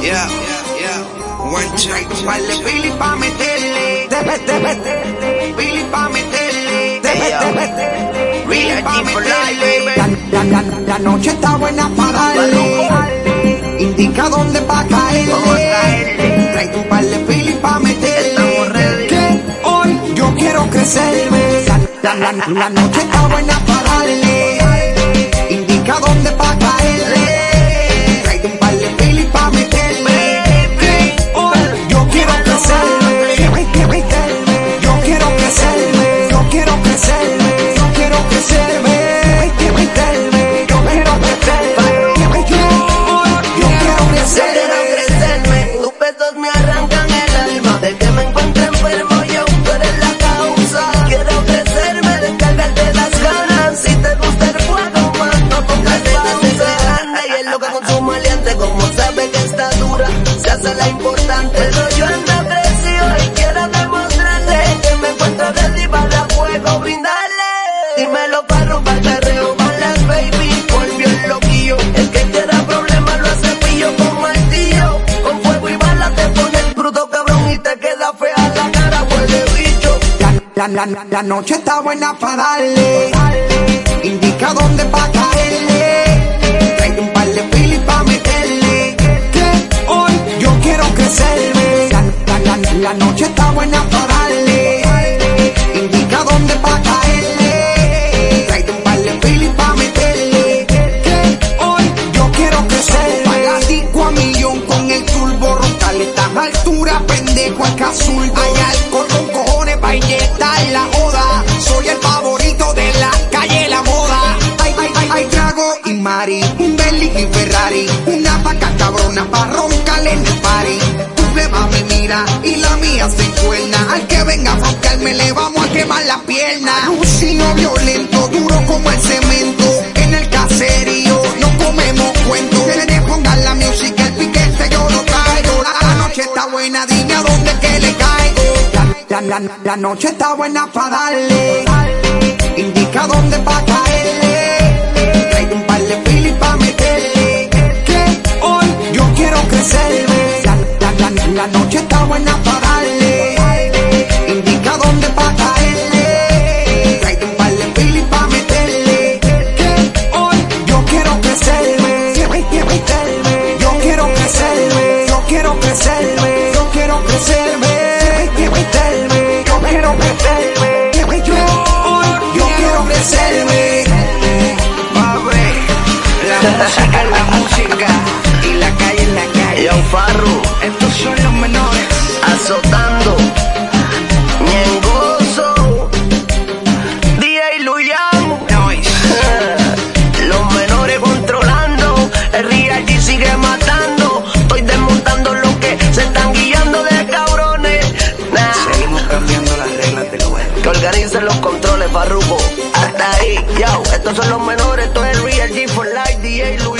Yeah, yeah, one check. Vale, Billy pa' meterle. Billy pa' meterle. Billy pa' meterle. La, la, la, la noche está buena para darle. Indica dónde va a caerle. Trae tu par de Billy pa' meterle. Que hoy yo quiero crecerme. La, la, la, la noche está buena para darle. La, noche está buena para darle. Indica dónde va a caerle. Trae un par de pilis pa' meterle. Que hoy yo quiero crecerme. La, la, la, noche está buena para darle. Indica dónde va a caerle. Trae un par de pilis pa' meterle. Que hoy yo quiero crecer. Pagatico a millón con el turbo roncal. Estás a altura, pendejo, el azul. Hay alcohol con pa' inyectar la joda. Soy el favorito de la calle La Moda. Hay, hay, hay trago y mari. Un Bentley y Ferrari. Una vaca cabrona pa' roncarle en el party. Tu flema me mira y la mía se encuerna. Al que venga a roncarme le vamos a quemar la pierna. La, noche está buena para darle. Indica dónde va a caerle. La música la música y la calle es la calle. Yo Farru, Estos son los menores. azotando. Ñengoso. DJ. Noise. Los menores controlando, el Real G sigue matando. Estoy desmontando lo que se están guiando de cabrones. Seguimos cambiando las reglas del juego. que organicen los controles, Farruko ahí. Yo, estos son los menores, esto es Real G for Life, DJ Luis.